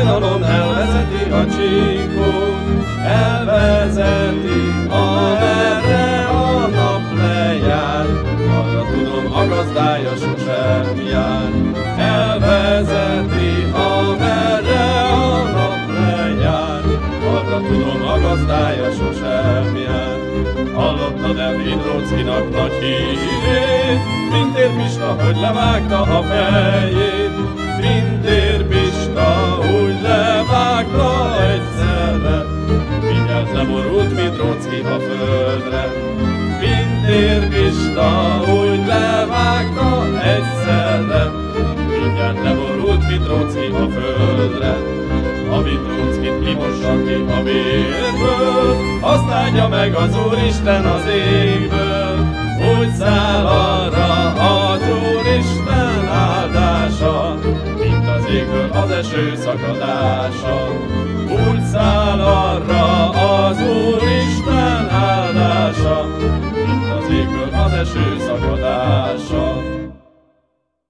hajnalon elvezeti a csíkot, elvezeti, amerre a nap lejár, arra tudom, a gazdája sosem jár. Elvezeti, amerre a nap lejár, arra tudom, a gazdája sosem jár. Hallottad-e Vidrockinak nagy hírét, Pintér Pista, hogy levágta a fejét, Mindjárt leborult Vidrocki a földre. Pintér Pista úgy levágta egyszerre, Mindjárt leborult Vidrocki a földre. A Vidrockit kimossa ki a vérből, azt áldja meg az Úristen az égből, úgy száll arra az Úristen áldása, mint az égből az eső szakadása. Úgy 是小狗的手